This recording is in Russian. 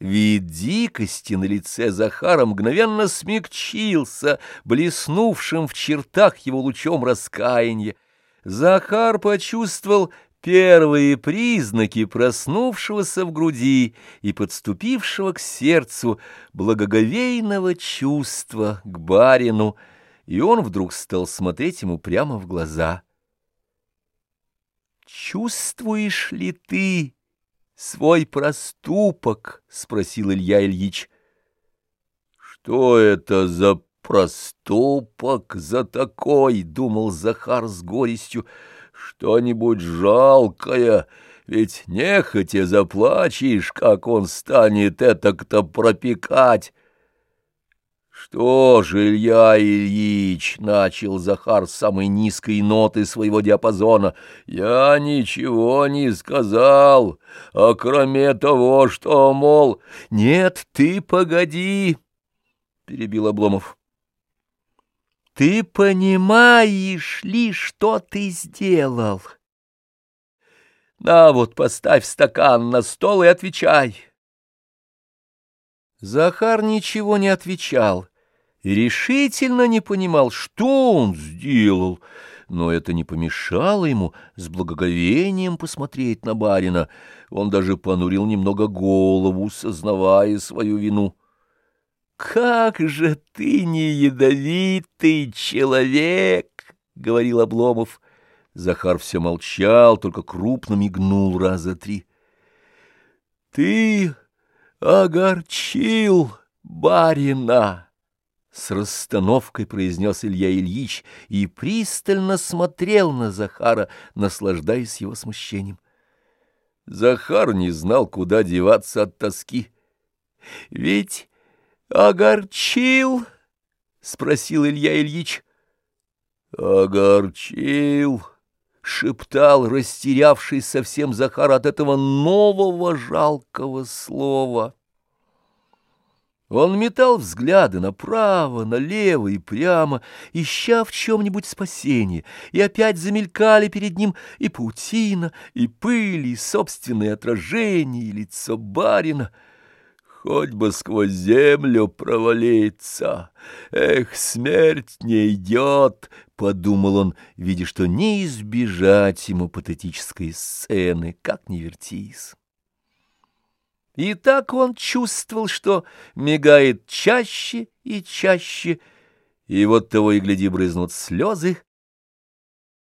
Вид дикости на лице Захара мгновенно смягчился, блеснувшим в чертах его лучом раскаяния. Захар почувствовал первые признаки проснувшегося в груди и подступившего к сердцу благоговейного чувства к барину, и он вдруг стал смотреть ему прямо в глаза. «Чувствуешь ли ты?» Свой проступок? — спросил Илья Ильич. — Что это за проступок, за такой? — думал Захар с горестью. — Что-нибудь жалкое, ведь нехотя заплачешь, как он станет это-то пропекать. «Что же, Илья Ильич?» — начал Захар с самой низкой ноты своего диапазона. «Я ничего не сказал, а кроме того, что, мол...» «Нет, ты погоди!» — перебил Обломов. «Ты понимаешь ли, что ты сделал?» «На вот, поставь стакан на стол и отвечай». Захар ничего не отвечал и решительно не понимал, что он сделал, но это не помешало ему с благоговением посмотреть на барина. Он даже понурил немного голову, сознавая свою вину. «Как же ты не ядовитый человек!» — говорил Обломов. Захар все молчал, только крупно мигнул раза три. «Ты огорчил барина!» С расстановкой произнес Илья Ильич и пристально смотрел на Захара, наслаждаясь его смущением. Захар не знал, куда деваться от тоски. — Ведь огорчил? — спросил Илья Ильич. — Огорчил, — шептал растерявший совсем Захар от этого нового жалкого слова. Он метал взгляды направо, налево и прямо, ища в чем-нибудь спасение, и опять замелькали перед ним и паутина, и пыль, и собственное отражение, и лицо барина. Хоть бы сквозь землю провалиться, эх, смерть не идет, — подумал он, видя, что не избежать ему патетической сцены, как ни вертись. И так он чувствовал, что мигает чаще и чаще, и вот того и гляди брызнут слезы,